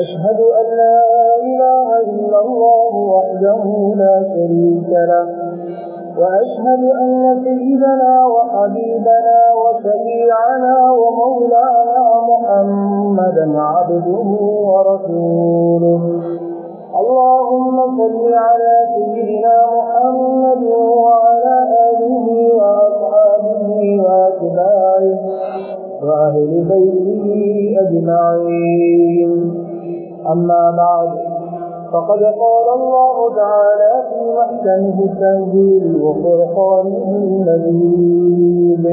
أشهد أن لا إله إلا الله وحده لا شريك له وأشهد أن سيدنا وحبيبنا وشفيعنا ومولانا محمدا عبده ورسوله. اللهم صل على سيدنا محمد وعلى آله وأصحابه وأتباعه وأهل بيته أجمعين. أما بعد فقد قال الله تعالى في محكمه التنزيل وفرقانه المجيد.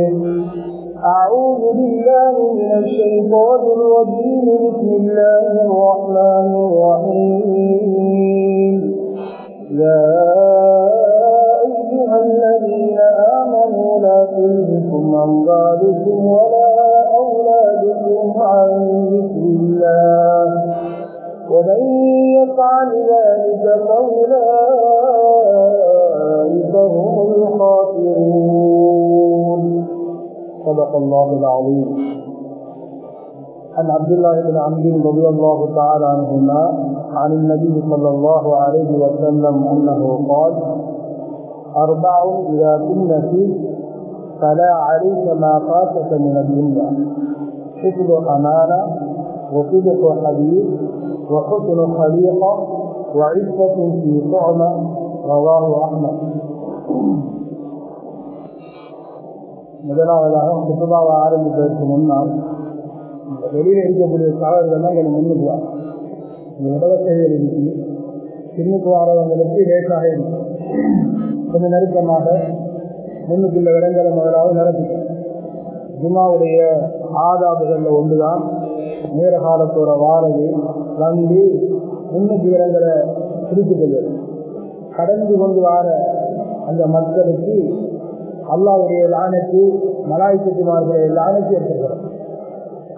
أعوذ بالله من الشيطان الرجيم. بسم الله الرحمن الرحيم. يا أيها الذين آمنوا لا تلهكم أموالكم ولا يفعل ذلك فأولئك هم الخاسرون. صدق الله العظيم. عن عبد الله بن عمرو رضي الله تعالى عنهما عن النبي صلى الله عليه وسلم أنه قال أربع إذا كن فيك فلا عليك ما فاتك من الدنيا. حفظ أمانة وصدق حديث وحسن خليقه وعفه في طعمه رواه احمد முதலாவதாக குத்துபாவை ஆரம்பிப்பதற்கு முன்னால் வெளியில் இருக்கக்கூடிய சாவர்கள்லாம் எங்களை முன்னுக்குவாங்க இந்த இடவசைகள் இருக்கு பின்னுக்கு வரவங்களுக்கு லேசாக இருக்கு கொஞ்சம் நெருக்கமாக முன்னுக்குள்ள இடங்களை முதலாவது நடக்கும் ஜுமாவுடைய ஆதாபுகளில் ஒன்றுதான் நேர காலத்தோட வாரது வந்து முன்னுக்கு இடங்களை குறிப்பிட்டது கடந்து கொண்டு வார அந்த மக்களுக்கு அல்லாவுடைய லானத்து மலாய்க்குமார்களுடைய லானத்து ஏற்படுகிறது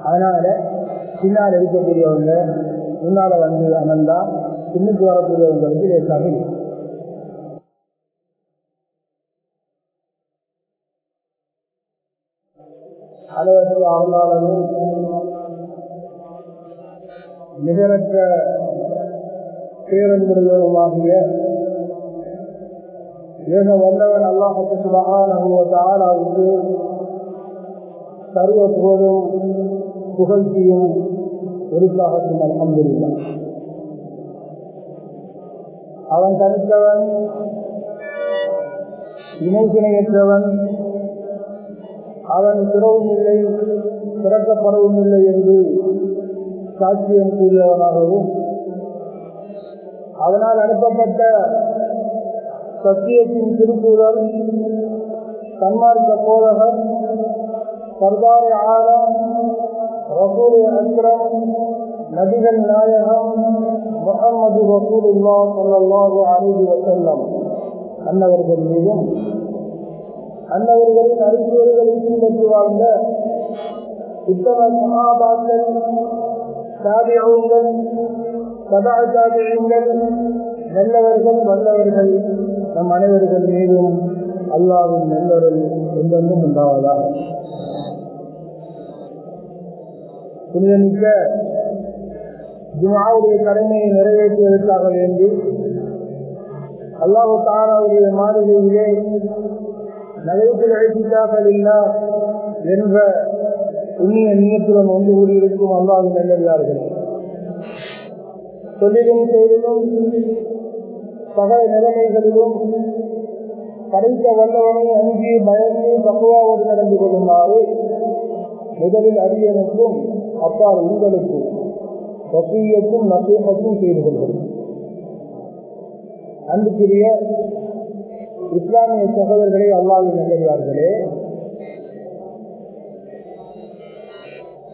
அதனால பின்னால் இருக்கக்கூடியவங்க முன்னால வந்து அமர்ந்தா பின்னுக்கு வரக்கூடியவங்களுக்கு லேசாக இருக்கும். அளவற்ற அவங்களாலும் நிகரற்ற பேரன்புடையவருமாகிய ஏக வல்லவன் அல்லாஹத்து சுபகானவுக்கு சர்வ புகழும் புகழ்ச்சியும் ஒருக்காகட்டும் அலமதுல்லா அவன் தனித்தவன் இணைக்கிணையற்றவன் அவன் பிறவும் இல்லை பிறக்கப்படவும் இல்லை என்று சாட்சியம் கூறியவனாகவும் அவனால் அனுப்பப்பட்ட சத்தியத்தின் திருக்குறள் சன்மார்க்க போதகர் சர்தாரி ஆலம் ரசூல் அக்ரம் நபிகள் நாயகம் முகமது ரசூலுல்லா சல்லாஹு அலிஹி வசல்லம் அன்னவர்கள் மீதும் அன்னவர்களின் அறிவுரைகளை பின்பற்றி வாழ்ந்த உத்தம சகாபாக்கள் தாபியங்கள் சபா தாபியங்கள் நல்லவர்கள் வல்லவர்கள் நம் அனைவர்கள் மீதும் அல்லாவின் நல்லவர்கள் என்றென்றும் உண்டாவதா புனிதமிக்க ஜுமாவுடைய கடமையை நிறைவேற்றுவதற்காக வேண்டி அல்லாஹு தாராவுடைய மாதிரியிலே நகைப்பில் அழைப்பிட்டார்கள் இல்லா என்ற புண்ணிய நீயத்துடன் ஒன்று கூடியிருக்கும் அல்லாது நல்லடியார்கள் சொல்லிலும் செயலிலும் சகல நிலைமைகளிலும் படைத்த வல்லவனை அஞ்சி பயந்து தக்குவாவோடு நடந்து கொள்ளுமாறு முதலில் அரியனுக்கும் அப்பால் உங்களுக்கும் வசீயத்தும் நசீகத்தும் செய்து கொள்வது அன்புக்குரிய இஸ்லாமிய சகோதரர்களே அல்லாவின்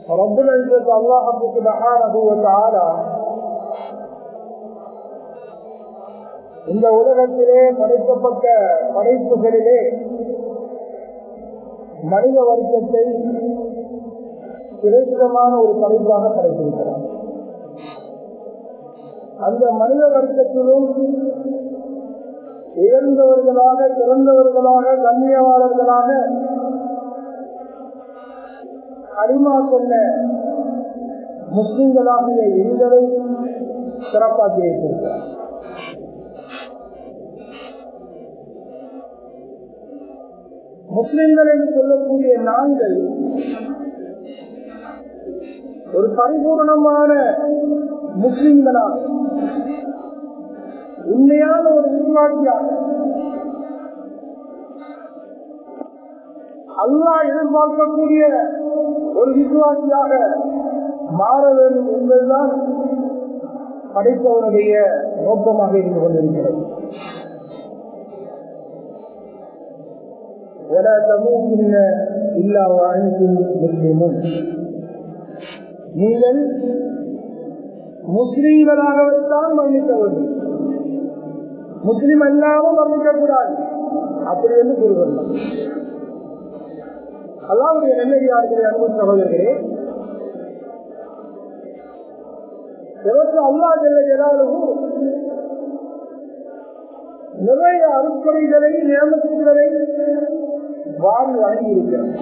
ரப்புல் அஞ்சது அல்லாஹ் அபுக்கு மகானபுவத் ஆரா இந்த உலகத்திலே படைக்கப்பட்ட படைப்புகளிலே மனித வர்க்கத்தை சிரேஷ்டமான ஒரு படைப்பாக படைத்திருக்கிறார் அந்த மனித வர்க்கத்திலும் இழந்தவர்களாக சிறந்தவர்களாக கண்ணியவாளர்களாக அடிமா கொண்ட முஸ்லிம்களாகிய எங்களை சிறப்பாக்கி வைத்திருக்கிறார். முஸ்லிம்கள் என்று சொல்லக்கூடிய நாங்கள் ஒரு பரிபூர்ணமான முஸ்லிம்களாக உண்மையான ஒரு உருவாக்கியாக அல்லா எதிர்பார்க்கக்கூடிய ஒரு விசுவாசியாக மாற வேண்டும் என்பதுதான் படைத்தவனுடைய நோக்கமாக இருந்து கொண்டிருக்கிறது. நீங்கள் முஸ்லீம்களாகத்தான் மன்னிக்க வேண்டும் முஸ்லீம் அல்லாமல் மன்னிக்க கூடாது அப்படி என்று கூறுகிறார் அல்லாவுடைய நெல்லடியார்களே அன்பு சகோதரர்களே எவருக்கு அல்லா செல்ல ஏதாவது நிறைய அறுப்படைகளை நியமத்துகளை வாழ் வழங்கியிருக்கிறார்.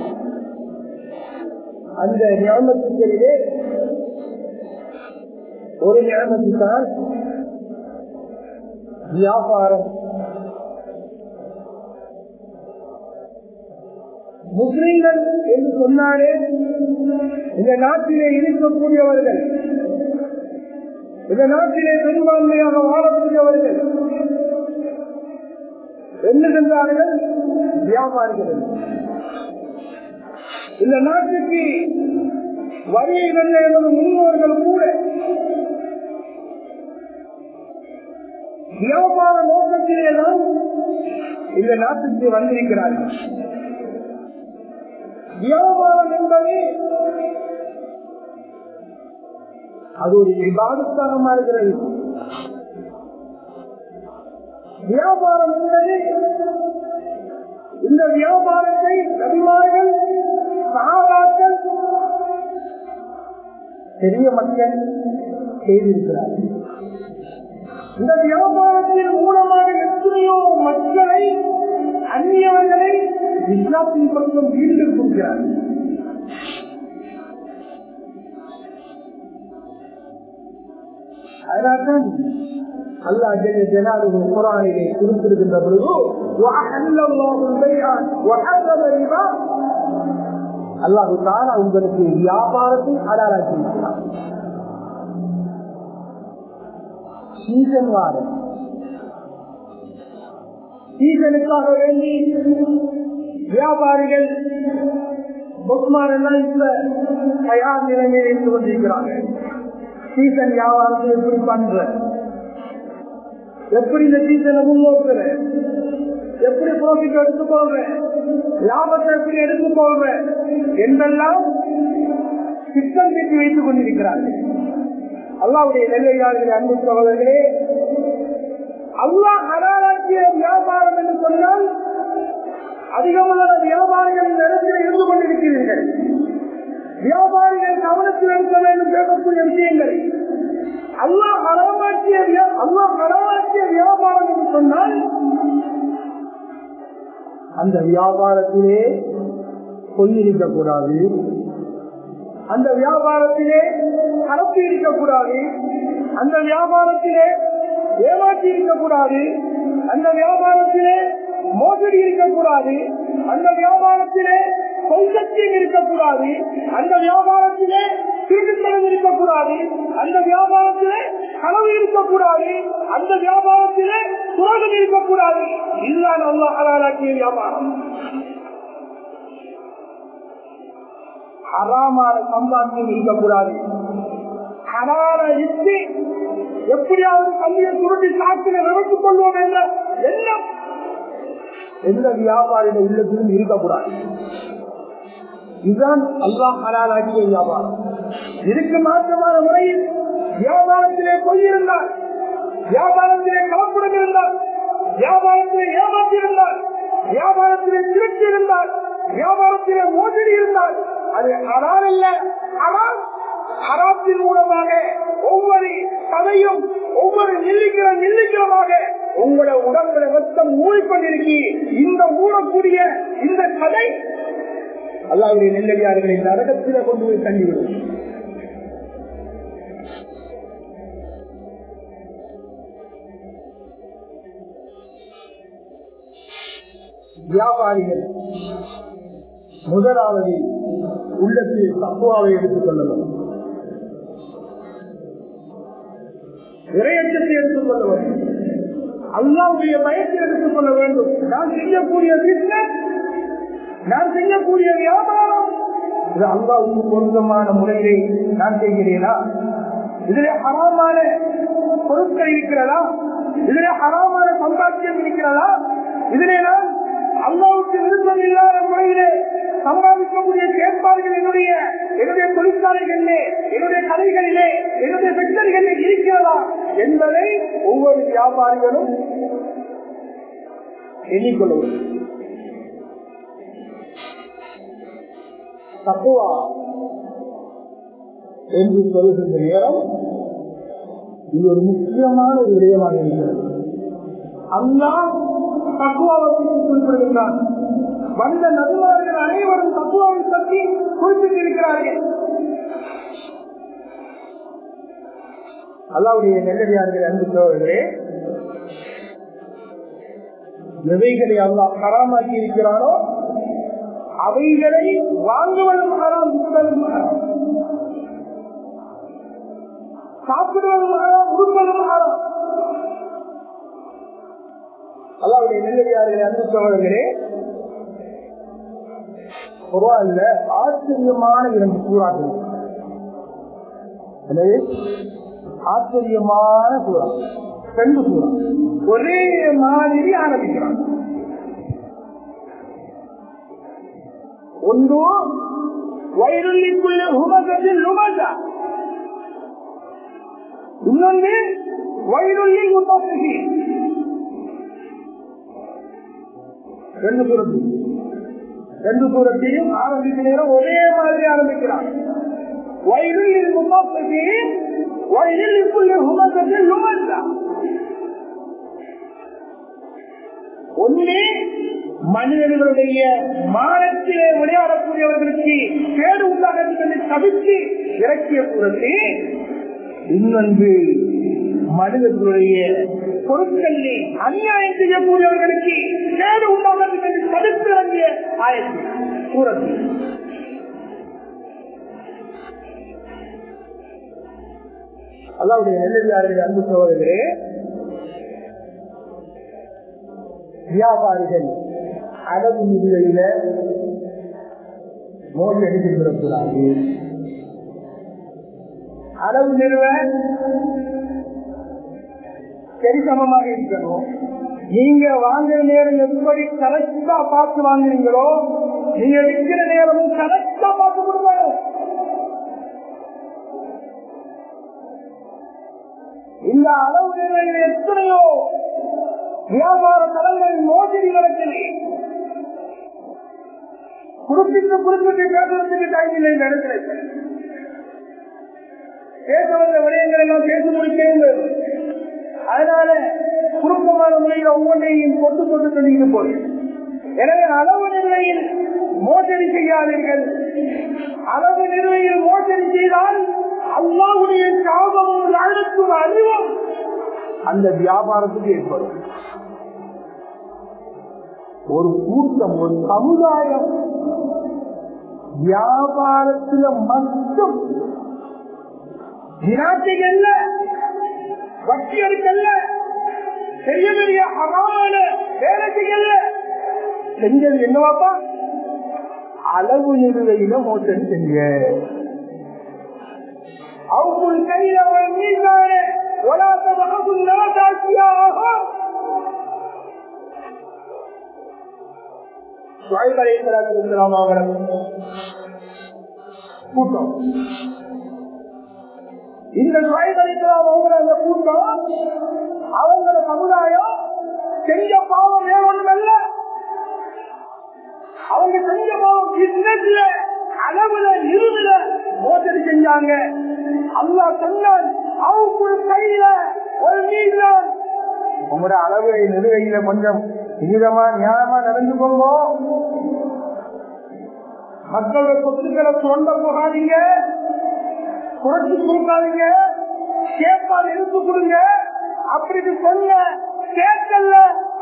அந்த நியமத்துக்களிலே ஒரு நியமத்துத்தான் வியாபாரம். முஸ்லிம்கள் என்று சொன்னாலே இந்த நாட்டிலே இருக்கக்கூடியவர்கள் இந்த நாட்டிலே பெரும்பான்மையாக வாழக்கூடியவர்கள் எண்ணுகின்றார்கள் வியாபாரிகள் இந்த நாட்டுக்கு வரியை வெல்ல எனது முன்னோர்கள் கூட வியாபார நோக்கத்திலே தான் இந்த நாட்டுக்கு வந்திருக்கிறார்கள். வியாபாரம் என்பது அது ஒரு விவாதத்தனமா இருக்கிறது. வியாபாரம் என்பது இந்த வியாபாரத்தை நபிமார்கள் சகாபாக்கள் பெரிய மக்கள் செய்திருக்கிறார்கள். இந்த வியாபாரத்தின் மூலமாக எத்தனையோ மக்களை அந்நியவர்களை இஸ்லாத்தின் பக்கம் ஈடு கொடுக்கிறார்கள் அதனால்தான் அல்லா ஜெய ஜனாலுகு குரானிலே குறிப்பிடுகின்ற பொழுது அல்லாஹு தாரா உங்களுக்கு வியாபாரத்தை அடாராக்கி இருக்கிறார் சீசன் வார சீசனுக்காக வேண்டி வியாபாரிகள் பொக்மார் இப்ப தயார் நிலைமையில் இருந்து கொண்டிருக்கிறாங்க சீசன் வியாபாரத்தை எப்படி பண்ற எப்படி இந்த சீசனை முன்னோக்குற எப்படி ப்ராஃபிட் எடுத்து போடுறேன் லாபத்தை எப்படி எடுத்து போடுறேன் என்றெல்லாம் திட்டம் தீட்டி வைத்துக் கொண்டிருக்கிறார்கள். அல்லாவுடைய நெல்லையாளர்களே அன்பு சகோதரர்களே அல்லாஹ் பெரிய வியாபாரம் என்று சொன்னால் அதிகமான வியாபாரிகள் இந்த இடத்தில் இருந்து கொண்டிருக்கிறீர்கள். வியாபாரிகள் கவனத்தில் எடுக்க வேண்டும் பேசக்கூடிய விஷயங்களை. அல்லா ஹராமாக்கிய அல்லா ஹராமாக்கிய வியாபாரம் என்று சொன்னால் அந்த வியாபாரத்திலே பொய் இருக்கக்கூடாது. அந்த வியாபாரத்திலே கலப்பு இருக்கக்கூடாது. அந்த வியாபாரத்திலே ஏமாற்றி இருக்கக்கூடாது. அந்த வியாபாரத்திலே மோசடி இருக்கக்கூடாது. அந்த வியாபாரத்திலே பொய்சத்தியம் இருக்கக்கூடாது. அந்த வியாபாரத்திலே திருட்டுத்தனம் இருக்கக்கூடாது. அந்த வியாபாரத்திலே களவு இருக்கக்கூடாது. அந்த வியாபாரத்திலே துரோகம் இருக்கக்கூடாது. இதுதான் அல்லா ஹலாலாக்கிய வியாபாரம். ஹராமான சம்பாத்தியம் இருக்கக்கூடாது. ஹரான இட்டு எப்படியாவது கல்வியை சுருட்டி சாத்திர நினைத்துக் கொள்வோம் என்ற எண்ணம். எந்த வியாபாரிட உள்ளத்திலும் இருக்கக்கூடாது. இதுதான் அல்லாஹ் ஹலாலாக்கிய வியாபாரம். இதுக்கு மாற்றமான முறையில் வியாபாரத்திலே பொய் வியாபாரத்திலே கலப்புடன் இருந்தால் வியாபாரத்திலே திருட்டு இருந்தால் வியாபாரத்திலே மோசடி இருந்தால் அது அறால் அல்ல அறால் அறாத்தின் மூலமாக ஒவ்வொரு கதையும் ஒவ்வொரு நெல்லிக்கிற நெல்லிக்கிறமாக உங்களோட உடம்புல மொத்தம் மூழ்கொண்டிருக்கி இந்த மூடக்கூடிய இந்த கதை அல்லாவுடைய நெல்லடியார்களை நரகத்தில கொண்டு போய் தள்ளிவிடும். வியாபாரிகள் முதலாவது உள்ளத்தில் தப்புவாவை எடுத்துக் கொள்ளலாம் இறையச்சத்தை எடுத்துக் கொள்ள வேண்டும். அல்லாவுடைய பயத்தை எடுத்துக் கொள்ள வேண்டும். நான் செய்யக்கூடிய பிசினஸ் நான் செய்யக்கூடிய வியாபாரம் இது அல்லாவுக்கு பொருத்தமான முறையிலே நான் செய்கிறேனா? இதிலே ஹராமான பொருட்கள் இருக்கிறதா? இதிலே ஹராமான சம்பாத்தியம் இருக்கிறதா? இதிலே நான் அல்லாவுக்கு விருப்பம் இல்லாத முறையிலே சம்பாதிக்கக்கூடிய செயற்பாடுகள் என்னுடைய என்னுடைய தொழிற்சாலைகளிலே என்னுடைய கதைகளிலே என்னுடைய பெற்றர்களிலே இருக்கிறதா என்பதை ஒவ்வொரு வியாபாரிகளும் எண்ணிக்கொள்ளும் தப்புவா என்று சொல்லுகின்ற நேரம் இது ஒரு முக்கியமான ஒரு விடயமாக இருக்கிறது. அல்லா தக்குவாவை பற்றி குறிப்பிடுகின்றான் வந்த நடுவார்கள் அனைவரும் தக்குவாவை பற்றி குறிப்பிட்டிருக்கிறார்கள். அல்லாவுடைய நெல்லடியார்கள் அன்பு சோழர்களே எவைகளை அல்லா ஹராமாக்கி இருக்கிறாரோ அவைகளை வாங்குவதும் ஹராம் விற்பதும் ஹராம். சாப்பிடுவதும் ஹராம் உடுப்பதும் அல்லாவுடைய நெல்லடியார்களே அன்பு சோழர்களே குரான்ல ஆச்சரியமான இரண்டு கூறாக்கள் எனவே ஆச்சரியமான கூறா ரெண்டு கூறா ஒரே மாதிரி ஆரம்பிக்கிறான் ஒன்று வயிறுள்ளிக்குள்ள ஹுமகத்தில் லுமதா இன்னொன்று வயிறுள்ளில் முத்தி ரெண்டு சூரத்து ரெண்டு சூரத்தையும் ஆரம்பிக்க நேரம் ஒரே மாதிரி ஆரம்பிக்கிறான் வயலில் இருக்கும் வயலில் ஹுமகத்தில் லுமதா ஒன்னே மனிதர்களுடைய மானத்திலே விளையாடக்கூடியவர்களுக்கு கேடு உண்டாக தவிர்த்து இறக்கிய கூறத்து இன்னொன்று மனிதர்களுடைய பொருட்களிலே அநியாயம் செய்யக்கூடியவர்களுக்கு கேடு உண்டாக தடுத்து இறங்கிய ஆயத்து. கூறத்து அல்லாவுடைய நெல்லடியார்கள் அன்பு சோதர்களே வியாபாரிகள் அளவு நிதியில அடித்து விடக்கூடாது அளவு நிறுவ சரி சமமாக இருக்கணும். நீங்க வாங்குற நேரம் எப்படி கரெக்டா பார்த்து வாங்குறீங்களோ நீங்க விற்கிற நேரமும் கரெக்டா பார்த்து கொடுக்கணும். இந்த அளவு நிலையில் எத்தனையோ வியாபார தலங்களில் மோசடி நடக்குது. குறிப்பிட்டு குறிப்பிட்டு பேசுறதுக்கு டைம் இல்லை இந்த பேச வந்த விடயங்கள் எல்லாம் பேசி முடிக்க அதனால குடும்பமான முறையில் ஒவ்வொன்றையும் கொண்டு கொண்டு சொல்லிட்டு போய் எனவே அளவு நிலையில் மோசடி செய்யாதீர்கள். அளவு நிலையில் மோசடி செய்தால் அல்லாவுடைய சாபமும் அழுத்தும் அறிவும் அந்த வியாபாரத்துக்கு ஏற்படும். ஒரு கூட்டம் ஒரு சமுதாயம் வியாபாரத்துல மட்டும் திராட்சைகள்ல வட்டி எடுக்கல்ல. பெரிய பெரிய அகாமான வேலை செய்யல செஞ்சது என்னவாப்பா? அளவு நிறுவையில மோசடி செஞ்ச அவர்கள் கையில மீதான கூட்டம். இந்த சாய்பலிக்கலாம் அவங்கள அந்த கூட்டம் அவங்கள சமுதாயம் செஞ்ச பாவம் வேற ஒண்ணுமல்ல அவங்க செஞ்ச பாவம் பிசினஸ்ல அளவுல இருந்துல மோசடி செஞ்சாங்க. அல்லா சொன்னான் அவங்களுக்குள் கையில ஒரு நீர் உங்களோட அளவு நிறுவையில கொஞ்சம் விகிதமா நியாயமா நடந்து கொள்வோம். மக்களோட சொத்துக்களை சொந்த போகாதீங்க. குறைச்சு கொடுக்காதீங்க. கேட்பால் எடுத்து கொடுங்க. அப்படின்னு சொன்ன கேட்கல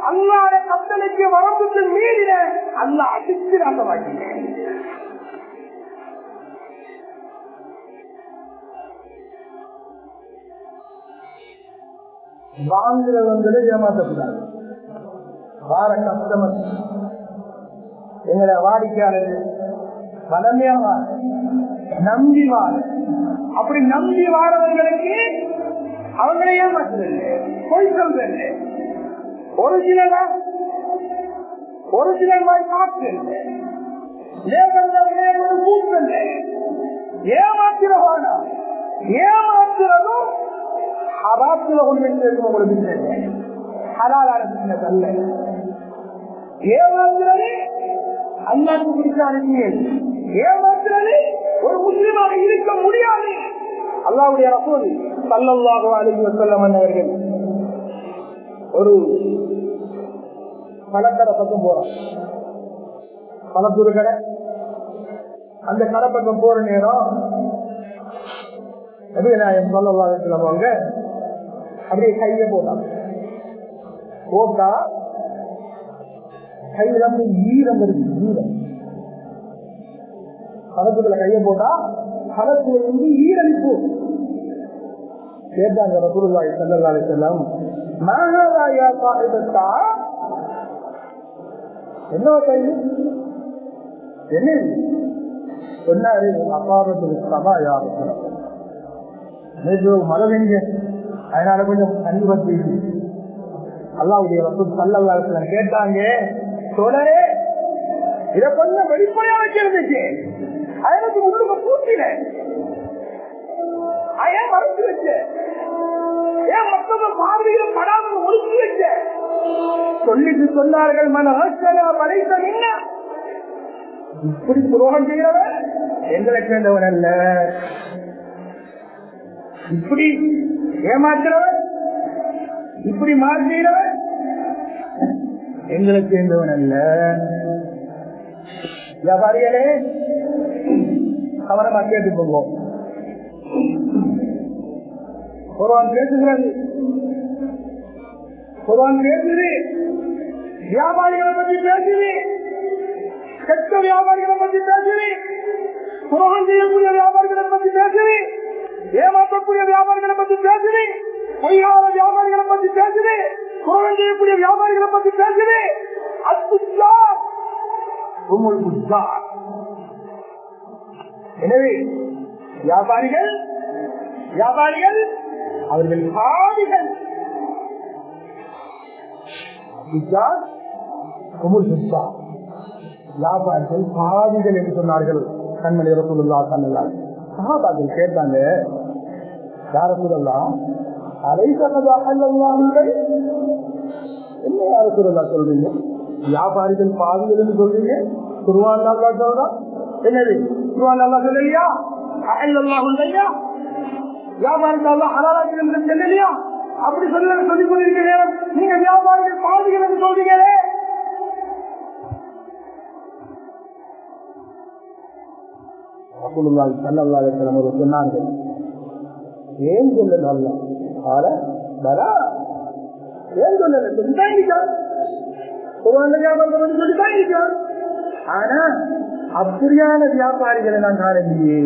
அல்லாத கத்தனைக்கு வரம்புக்கு மீறின அல்ல அடிச்சு நாசமாக்கிட்டேன் வாங்குறவங்களை ஏமாற்றக்கூடாது வார கஸ்டமர் எங்களை வாடிக்கையாளர்கள் பலமையா வார நம்பி வார அப்படி நம்பி வாரவர்களுக்கு அவங்களே ஏமாற்றுறது பொய் சொல்றது ஒரிஜினலா ஒரிஜினல் மாதிரி காற்று ஏமாத்திரவானா ஏமாத்துறதும் ஹராத்துல ஒன்று இருக்கும் உங்களுக்கு பிசினஸ் ஹலாலான பிசினஸ் அல்ல. ஏமாத்துறது அல்லாக்கு பிடிச்ச அரசியல் ஏமாத்துறது ஒரு முஸ்லிமாக இருக்க முடியாது. அல்லாவுடைய ரசூல் சல்லல்லாஹு அலைஹி வஸல்லம் அவர்கள் ஒரு பழக்கடை பக்கம் போறோம் பழத்தூர் கடை. அந்த கடை பக்கம் போற நேரம் நபிநாயகம் சொல்லலாம் சொல்லுவாங்க அப்படியே கையில போட்டாங்க. போட்டா கையில ஈரம் வருது ஈரம். பழத்துக்குள்ள கைய போட்டா பழத்துல இருந்து ஈரழிப்பு. கேட்டாங்க ரசூலுல்லாஹி ஸல்லல்லாஹு அலைஹி வஸல்லம் மாஹாதா யா சாஹிபத்தா என்ன கை என்ன சொன்னாரு அபாரத்துக்கு சபா யார் மழை பெஞ்சு அதனால கொஞ்சம் தண்ணி பற்றி அல்லாவுடைய ரசூல் சல்லல்லா கேட்டாங்க தொடரே இத கொஞ்சம் வெளிப்படையா வைக்கிறதுக்கு அதை உள்ளுக்கு பூட்டின ஏன் மறைச்சு வச்ச ஏன் மத்தவங்க பார்வையில படாம ஒழிச்சு வச்ச சொல்லிட்டு சொன்னார்கள் மன படைத்த நின்ன? இப்படி துரோகம் செய்யறவன் எங்களை சேர்ந்தவன் அல்ல. இப்படி ஏமாற்றுறவன் இப்படி மாற்றுகிறவன் எங்களை சேர்ந்தவன் அல்ல. வியாபாரிகளே கவனமா கேட்டுக் கொள்வோம் ஒருவன் பேசுகிறது ஒருவன் பேசுது. வியாபாரிகளை பற்றி பேசுது. கெட்ட வியாபாரிகளை பற்றி பேசுது. துரோகம் செய்யக்கூடிய வியாபாரிகளை பற்றி பேசுது. ஏமாற்றக்கூடிய வியாபாரிகளை பற்றி பேசுது. பொய்யாத வியாபாரிகளை பற்றி பேசுது. துரோகம் செய்யக்கூடிய வியாபாரிகளை பற்றி பேசுது. அத்துச்சார் எனவே வியாபாரிகள் வியாபாரிகள் அவர்கள் பாவிகள் வியாபாரிகள் பாவிகள் என்று சொன்னார்கள். கண்மணி ரசூலுல்லா சொன்னார் சகாபாக்கள் கேட்டாங்க யார சொல்லலாம் என்ன யார சொல்றீங்க? வியாபாரிகள் பாவிகள் என்று சொல்றீங்க? குருவான் சொல்றான் என்னது அல்லா சொல்லலையா அல்லாஹ் இல்லையா வியாபாரிகள் அல்லா ஹலாலாக்கி என்று சொல்லலையா அப்படி சொல்ல சொல்லிக் கொண்டிருக்க நேரம் நீங்க வியாபாரிகள் பாவிகள் என்று சொல்றீங்களே சொன்னார்கள் ஏன் சொல்லல அல்ல ஏன் சொல்லல சொல்லித்தான் இருக்கான் வியாபாரம் சொல்லித்தான் இருக்கான் ஆனா அப்படியான வியாபாரிகளை நான் காணலையே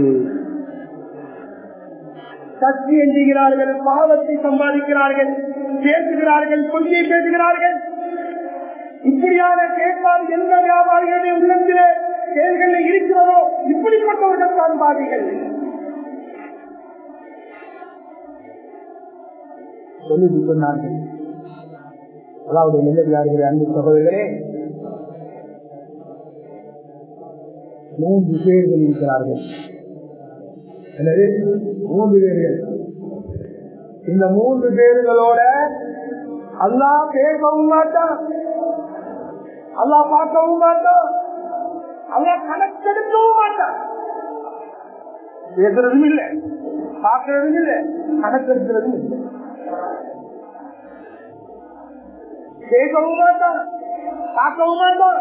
சக்தி எஞ்சுகிறார்கள் பாவத்தை சம்பாதிக்கிறார்கள் பேசுகிறார்கள் பொய்யை பேசுகிறார்கள். இப்படியான கேட்பால் எந்த வியாபாரிகளுடைய உள்ளத்திலே செயல்களில் இருக்கிறதோ இப்படிப்பட்டவர்கள் தான் பாதிகள். சொல்லி சொன்னார்கள் அதாவது நிலையார்கள் அன்பு சகோதரர்களே மூன்று பேர்கள் இருக்கிறார்கள். எனவே மூன்று பேர்கள். இந்த மூன்று பேர்களோட அல்லா பேசவும் மாட்டான். அல்லா பார்க்கவும் மாட்டான். அல்லா கணக்கெடுக்கவும் மாட்டான். பேசுறதும் இல்லை. பார்க்கறதும் இல்லை. கணக்கெடுக்கிறதும் இல்லை. பேசவும் மாட்டான். பார்க்கவும் மாட்டான்.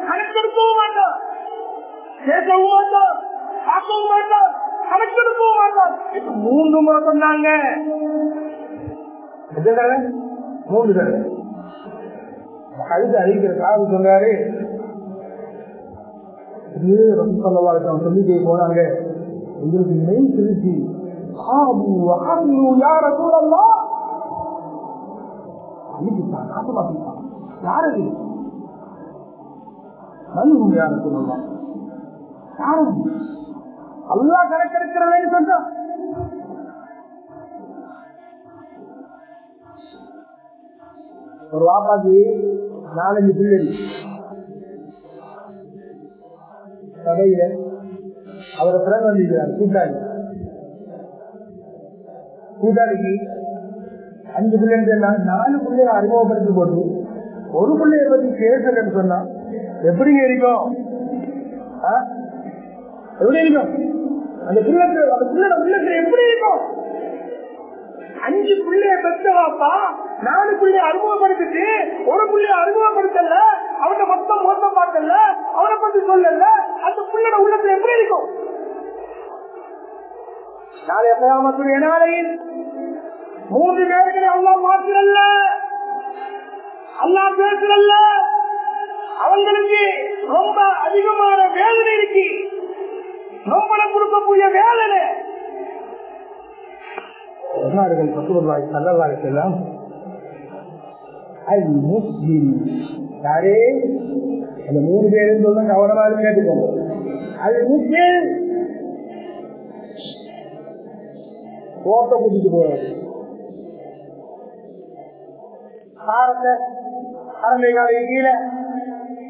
கணக்கெடுக்கவும் மாட்டான். கேட்கவும் மாட்டார் பார்க்கவும் கணக்கெடுக்கவும் மாட்டார் இது மூன்று முறை தாங்க மூன்று தடவை அழுது அழிக்கிற சொன்னாரு. சொல்லிட்டே போனாங்க. எங்களுக்கு மெய் திருச்சி. ஆபு ஆபு யார சொல்லலாம் யாரும் அல்லா கணக்கெடுக்கிறவன்னு சொன்னா. ஒரு வாப்பாக்கு நாலஞ்சு பிள்ளைகள் சபையில அவரை பிறகு வந்திருக்கிறார் கூட்டாளி. கூட்டாளிக்கு அஞ்சு பிள்ளைன்னு சொன்னா நாலு பிள்ளைய அறிமுகப்படுத்தி போட்டு ஒரு பிள்ளைய பத்தி பேசுறேன்னு சொன்னா எப்படிங்க இருக்கும்? எப்படி இருக்கும் அந்த பிள்ளை அந்த பிள்ளைட உள்ளத்துல எப்படி இருக்கும் அஞ்சு பிள்ளைய பெற்றவாப்பா நாலு பிள்ளைய அறிமுகப்படுத்திட்டு ஒரு பிள்ளைய அறிமுகப்படுத்தல அவன மொத்தம் மோசம் பார்க்கல அவனை பத்தி சொல்லல அந்த பிள்ளைட உள்ளத்துல எப்படி இருக்கும் நாளை எப்பயாமத்துடைய நாளையில் மூன்று பேர்களை அல்லா மாத்திரல்ல. அல்லா பேசுறல்ல. அவங்களுக்கு ரொம்ப அதிகமான வேதனை இருக்கு. ரொம்ப கொடுக்கக்கூடிய வேதனை சொன்னார்கள் பசுவல்லாய் சல்லல்லாய் செல்லாம் முஸ்லிம். யாரே? அந்த மூணு பேரும் சொல்ல கவனமா கேட்டுக்கோங்க. அது முஸ்லிம். ஓட்ட கூட்டிட்டு போறது காரத்தை கரண்டை காலையை கீழே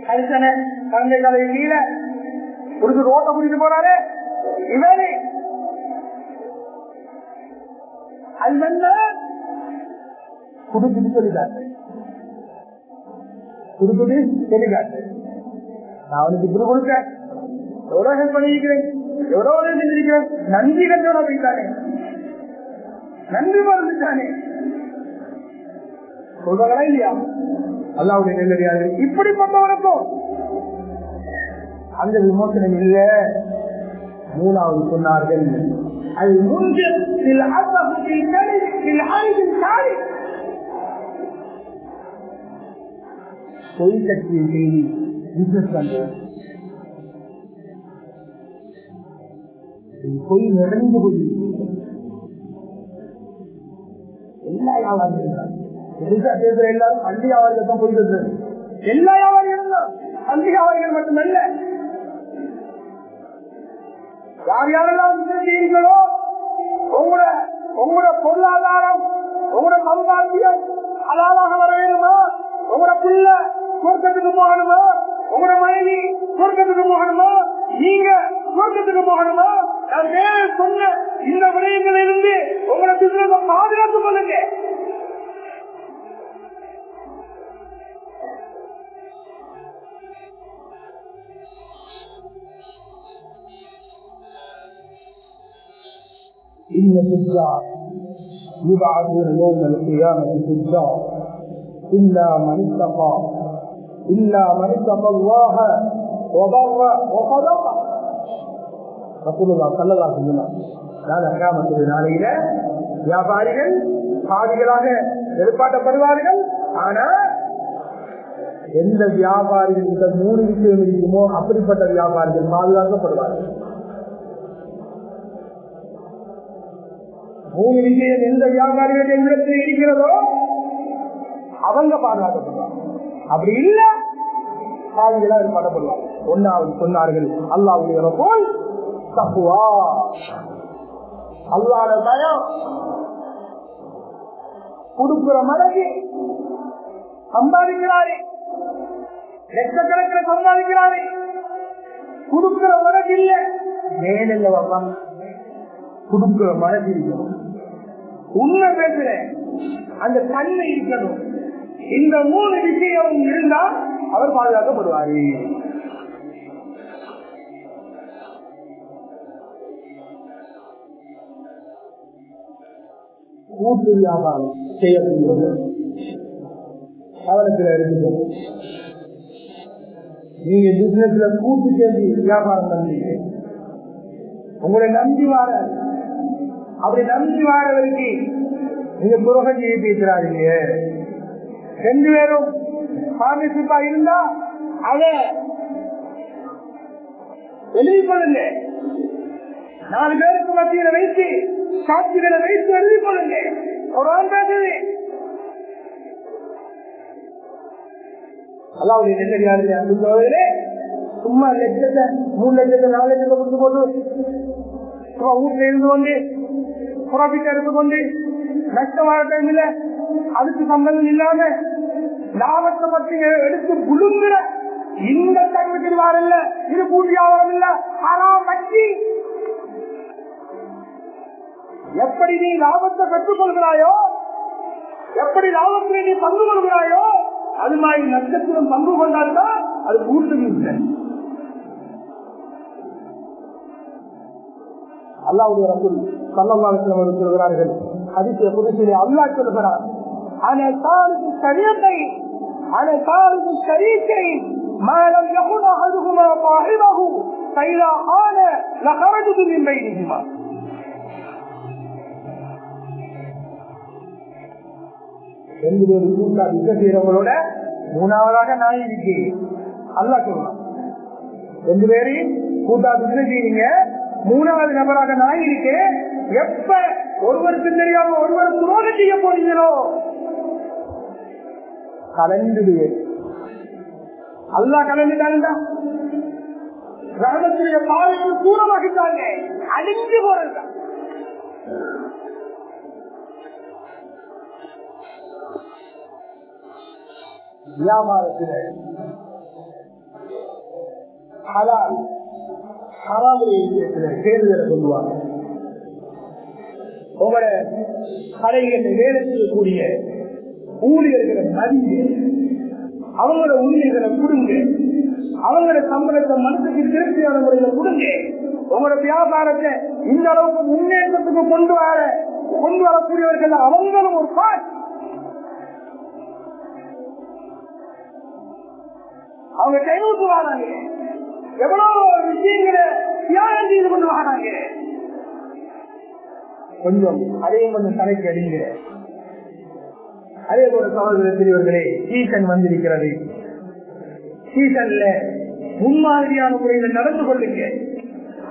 கரிசனை கரண்டை காலையை கீழே புரிஞ்சு ரோட்ட புரிஞ்சு போறாரு? இவனே. அது என்ன? குடுக்குது சொல்லிக்காட்டு நான் அவனுக்கு இப்படி கொடுக்கிறேன் எவ்வளவு ஹெல்ப் பண்ணிருக்கிறேன் எவ்வளவு உதவி செஞ்சிருக்கிறேன்? நன்றி கட்டோட போயிட்டானே. நன்றி மறந்துட்டானே. சொல்றாங்களா இல்லையா? அல்லாவுடைய நெல்லடியாது இப்படிப்பட்டவனுக்கும் அந்த விமோசனம் இல்ல மூணாவது சொன்னார்கள். அது முன்பில் சில அசகுத்தில் சில அறிவில் பொய் கட்சியை செய்தி. பிசினஸ் பண்றேன் பொய் நிறைந்து போய். எல்லா வியாபாரிகளும் பெருசா பேசுற எல்லாரும் பள்ளி வியாபாரிகள் தான் போய் பேசுறது. எல்லா வியாபாரிகளும் தான். பள்ளி வியாபாரிகள் மட்டுமல்ல. யார் யாரெல்லாம் செய்கிறீங்களோ உங்களோட உங்களோட பொருளாதாரம் உங்களோட சம்பாத்தியம் அதாலாக வர வேணுமா உங்களோட பிள்ளை சொர்க்கத்துக்கு போகணுமா? உங்களோட மனைவி சொர்க்கத்துக்கு போகணுமா? நீங்க சொர்க்கத்துக்கு போகணுமா? நான் மேலே சொன்ன இந்த விடயங்களிலிருந்து உங்களோட பிசினஸ் பாதுகாத்துக் கொள்ளுங்க. إن التجار يبعثون يوم القيامة تجار إلا من اتقى إلا من اتقى الله وبر وصدق رسول الله صلى الله عليه وسلم நாளை கிராமத்துடைய நாளையில வியாபாரிகள் பாதிகளாக எதிர்பார்க்கப்படுவார்கள் ஆனா எந்த வியாபாரிகள் கிட்ட மூணு விஷயம் இருக்குமோ அப்படிப்பட்ட வியாபாரிகள் பாதுகாக்கப்படுவார்கள் மூணு விஷயம் எந்த வியாபாரிகள் எங்களிடத்தில் இருக்கிறதோ அவங்க பாதுகாக்கப்படுவாங்க. அப்படி இல்ல பாவிகளா பண்ணப்படுவாங்க. ஒன்னாவது சொன்னார்கள் அல்லாவுடைய போல் தப்புவா. அல்லாத பயம். கொடுக்கிற மடங்கு சம்பாதிக்கிறாரே லட்சக்கணக்கில் சம்பாதிக்கிறாரே கொடுக்கிற மடங்கு இல்ல. மேல வரலாம் கொடுக்கிற மனது இல்லை. உண்மை பேசுறேன் அந்த தன்மை இருக்கணும் இந்த மூணு விஷயம் இருந்தா அவர் பாதுகாக்கப்படுவாரு. கூட்டு வியாபாரம் செய்யக்கூடியது அவரத்தில் இருக்கு நீங்க பிசினஸ்ல கூட்டு சேர்ந்து வியாபாரம் பண்ணீங்க உங்களை நம்பி வர அப்படி நம்பி வாரவருக்கு நீங்க புரோகஞ்சியை பேசுறாருங்க ரெண்டு பேரும் பார்ட்னர்ஷிப்பா இருந்தா அத எழுதி நாலு பேருக்கு மத்தியில வைத்து சாட்சிகளை வைத்து எழுதி ஒரு ஆள் பேசுது. அல்லாவுடைய நெல்லடியாரு அன்புள்ளவர்களே சும்மா லட்சத்தை மூணு லட்சத்தை நாலு லட்சத்தை கொடுத்து போட்டு சும்மா வீட்டுல இருந்து கொண்டு ப்ராஃபிட் எடுத்து கொண்டு நஷ்டமான டைம்ல அதுக்கு சம்பந்தம் இல்லாம லாபத்தை பத்தி எடுத்து புழுங்குற இந்த தங்கத்தில் வாரல்ல இது கூலி வியாபாரம் இல்ல ஹராம் வட்டி. எப்படி நீ லாபத்தை பெற்றுக் கொள்கிறாயோ எப்படி லாபத்தில் நீ பங்கு கொள்கிறாயோ அது மாதிரி நட்சத்திரம் பங்கு கொண்டால்தான் அது கூட்டு அல்லாவுடைய ரசூல் சல்லல்லாஹு அவர்கள் சொல்கிறார்கள். அதிசய புதுசிலே அல்லாஹ் சொல்கிறார். அனைத்தாருக்கு சரியத்தை அனைத்தாருக்கு சரியத்தை மாலம் யகுன அதுகுமா பாஹிபகு கைலா ஆன லகரஜுது மூணாவதாக நான் இருக்கேன். அல்லா சொல்லலாம் ரெண்டு பேரையும் கூட்டா யுத்தம் மூணாவது நபராக நான் இருக்கேன். எப்ப ஒருவருக்கு தெரியாம ஒருவர் துரோகம் செய்ய போறீங்களோ கலந்துடுவேன் அல்லா கலந்துட்டாங்க கிராமத்துடைய பாதைக்கு தூரமாகிட்டாங்க. அழிஞ்சு போறது வியாபாரத்தில் ஹலால் ஹராமுடைய விஷயத்துல தேர்தலை சொல்லுவாங்க. உங்களோட கடைகளில் வேலை செய்யக்கூடிய ஊழியர்களை மதிங்க அவங்களோட ஊழியர்களை கொடுங்க அவங்களோட சம்பளத்தை மனசுக்கு திருப்தியான முறையில கொடுங்க உங்களோட வியாபாரத்தை இந்த அளவுக்கு முன்னேற்றத்துக்கு கொண்டு வர கொண்டு வரக்கூடியவர்கள் அவங்களும் ஒரு பாட் அவங்க கைவிட்டு வராங்க எவ்வளவு தியாகம் கொண்டு வராங்க. கொஞ்சம் அதையும் கொஞ்சம் தலைக்கு அடிங்க. அதே போல சகோதர பெரியவர்களே சீசன் வந்திருக்கிறது. சீசன்ல முன்மாதிரியான முறையில நடந்து கொள்ளுங்க.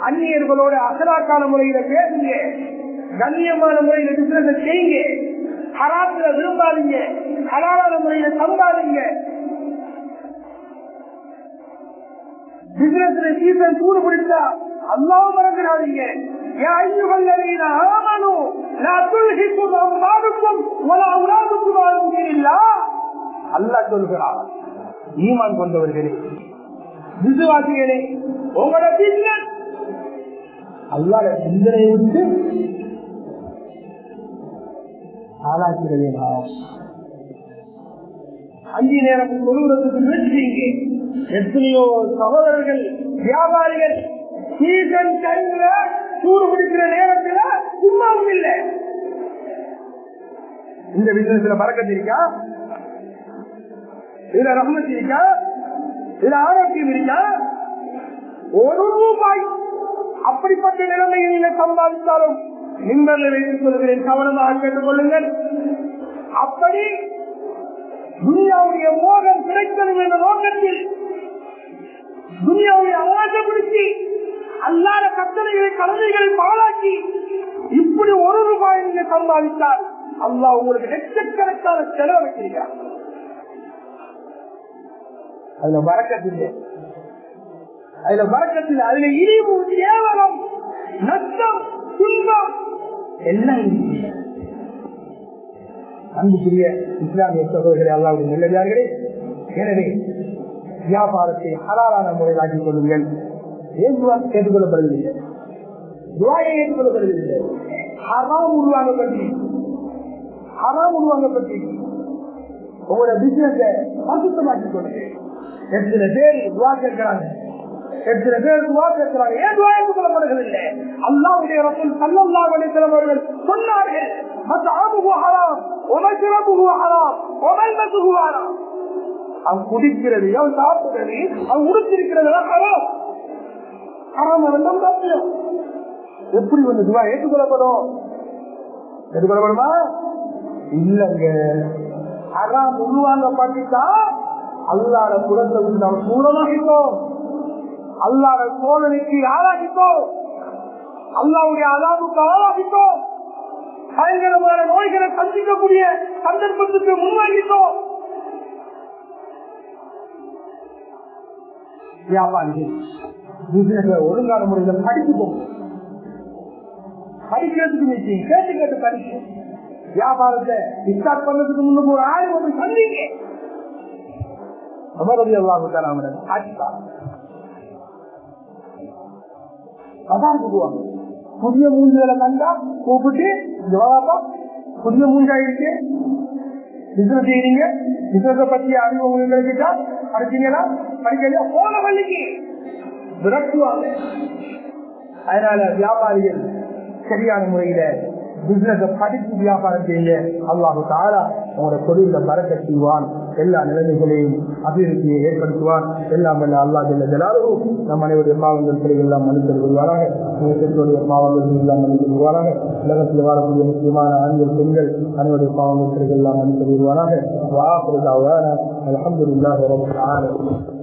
அந்நியர்களோட அசலாக்கான முறையில பேசுங்க. கண்ணியமான முறையில பிசினஸ் செய்யுங்க. ஹராத்துல விரும்பாதீங்க. ஹராலான முறையில சம்பாதிங்க. பிசினஸ்ல சீசன் சூடு பிடிச்சா அல்லாவும் மறந்துடாதீங்க அல்லா சொல்கிறார் ஈமான் கொண்டவர்களே விசுவாசிகளே உங்களோட பின்னர் அல்லாத சிந்தனையை விட்டு ஆளாக்கிறதே நான் அஞ்சு நேரம் சொல்லுவதற்கு நினைச்சீங்க எத்தனையோ சகோதரர்கள் வியாபாரிகள் சீசன் டைம்ல சூடு பிடிக்கிற நேரத்துல சும்மாவும் இல்லை. இந்த பிசினஸ்ல பறக்கத்து இருக்கா? இதுல ரஹமத் இருக்கா? இதுல ஆரோக்கியம் இருக்கா? ஒரு ரூபாய் அப்படிப்பட்ட நிலைமையை நீங்க சம்பாதித்தாலும் நிம்பர்ல வைத்துக் கொள்கிறேன் கவனமாக கேட்டுக் கொள்ளுங்கள். அப்படி துனியாவுடைய மோகம் கிடைக்கணும் என்ற நோக்கத்தில் துனியாவுடைய அவகாசப்படுத்தி அல்லாத கட்டளைகளை கடமைகளை பாலாக்கி இப்படி ஒரு ரூபாய் நீங்க சம்பாதித்தால் அல்லா உங்களுக்கு லட்சக்கணக்கான செலவு வைத்திருக்கிறார் அதுல வரக்கத்தில்லை அதுல வரக்கத்தில் அதுல இழிவு கேவலம் நஷ்டம் துன்பம் எல்லாம் அன்புக்குரிய இஸ்லாமிய சகோதரர்களை அல்லாவுடைய நல்லதார்களே எனவே வியாபாரத்தை ஹலாலான முறையில் ஆக்கிக் கொள்ளுங்கள். ஏன் துவா கேட்டுக்கொள்ளப்படுவதில்லை துவாயை ஏற்றுக்கொள்ளப்படுவதில்லை ஹராம் உருவாக்கப்பட்டு ஹராம் உருவாக்கப்பட்டு உங்களோட பிசினஸ பசுத்தமாக்கிக் கொண்டு எத்தனை பேர் துவா கேட்கிறாங்க? எத்தனை பேர் துவா கேட்கிறாங்க? ஏன் துவா ஏற்றுக்கொள்ளப்படுகிறதில்லை அல்லாவுடைய ரசூல் சல்லல்லாஹு அலைஹி அவர்கள் சொன்னார்கள் மத்ஆமுஹு ஹராம் வமஷ்ரபுஹு ஹராம் வமல்பசுஹு ஹராம். அவன் குடிக்கிறது அவன் சாப்பிடுறது அவன் உடுத்திருக்கிறது ஹராம். ஹராம் அவன் எப்படி வந்து துவா ஏற்றுக்கொள்ளப்படும்? ஏற்றுக்கொள்ளப்படுமா? இல்லங்க. ஹராம் பண்ணிட்டா அல்லாத குலத்தை விட்டு நாம் சூழலாகிட்டோம் அல்லாத சோதனைக்கு ஆளாகிட்டோம் அல்லாவுடைய அதாவுக்கு ஆளாகிட்டோம். பயங்கரமான நோய்களை சந்திக்கக்கூடிய சந்தர்ப்பத்துக்கு முன்வாங்கிட்டோம் வியாபாரிகள் பிசினஸ்ல ஒழுங்கான முறையில படிச்சுக்கோங்க. படிக்கிறதுக்கு நிச்சயம் கேட்டு கேட்டு படிச்சு வியாபாரத்தை ஸ்டார்ட் பண்றதுக்கு முன்னுக்கு ஒரு ஆயிரம் போய் சந்திங்க. அமரதி அல்லாஹு ஆட்சிப்பா அதான் போவாங்க புதிய மூஞ்சிகளை கண்டா கூப்பிட்டு ஜவாபா புதிய மூஞ்சா இருக்கு பிசினஸ் செய்யறீங்க பிசினஸ் பத்தி அறிவு உங்களுக்கு கிடைக்கிட்டா படிச்சீங்களா? படிக்கலையா? போன பள்ளிக்கு. விரட்டுவாங்க. அதனால வியாபாரிகள் சரியான முறையில பிசினஸ் படித்து வியாபாரம் செய்ய அல்லாஹு தாரா அவங்களோட தொழில பறக்க செய்வான். எல்லா நிலைமைகளையும் அபிவிருத்தியை ஏற்படுத்துவான். எல்லாம் வல்ல அல்லா ஜல்ல நம் அனைவருடைய பாவங்கள் பிறகு எல்லாம் மன்னித்தல் கொள்வாராக பெற்றோருடைய பாவங்கள் எல்லாம் மன்னித்தல் கொள்வாராக. உலகத்தில் வாழக்கூடிய முக்கியமான ஆண்கள் பெண்கள் அனைவருடைய பாவங்கள் பிறகு எல்லாம் மன்னித்தல் கொள்வாராக வாக்குறதாக அலமதுல்லாஹ்